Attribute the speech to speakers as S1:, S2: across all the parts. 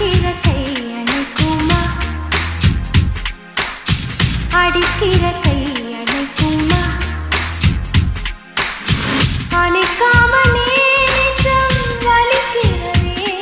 S1: அடிக்கிற கை அணைக்குமா? அடிக்கிற கை அணைக்குமா அணைக்காம நேற்றம் வலிக்கிறதே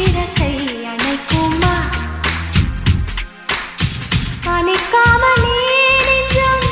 S1: ஈரத்தை அணைக்குமா அணைக்காமலே நெஞ்சம்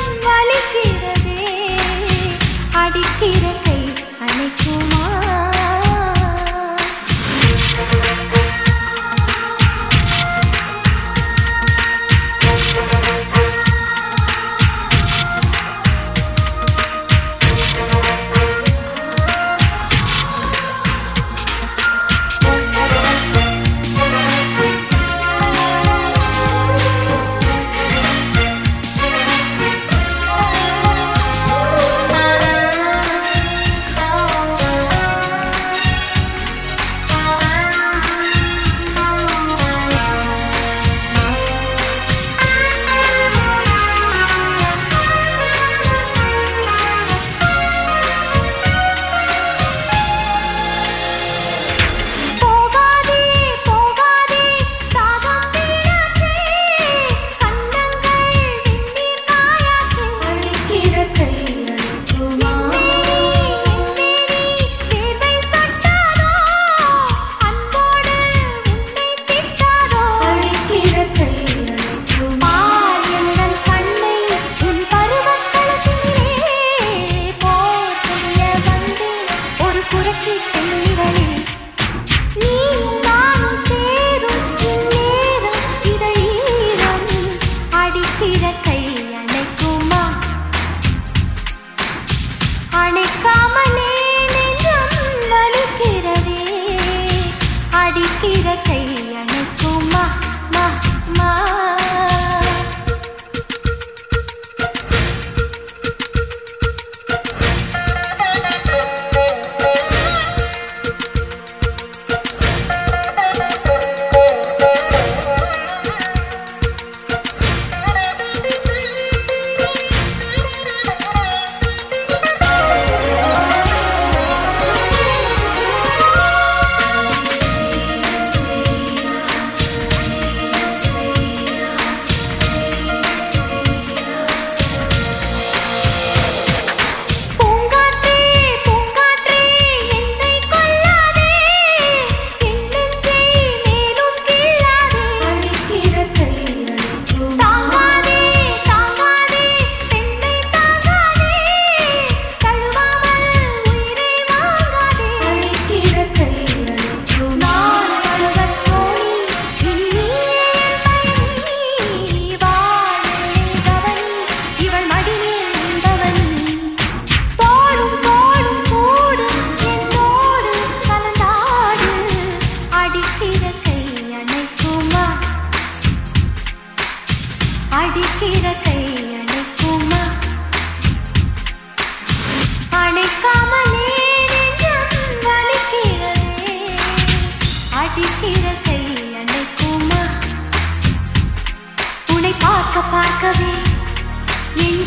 S1: பார்க்கவே என்